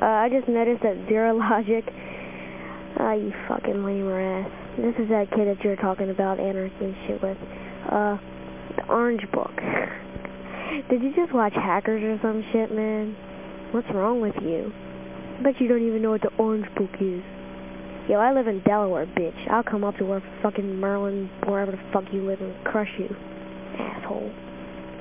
Uh, I just noticed that Zero Logic, Ah,、uh, you fucking lamer ass. This is that kid that you're talking about anarchy and shit with. Uh, the Orange Book. Did you just watch Hackers or some shit, man? What's wrong with you? I bet you don't even know what the Orange Book is. Yo, I live in Delaware, bitch. I'll come up to where fucking Merlin, wherever the fuck you live and crush you. Asshole.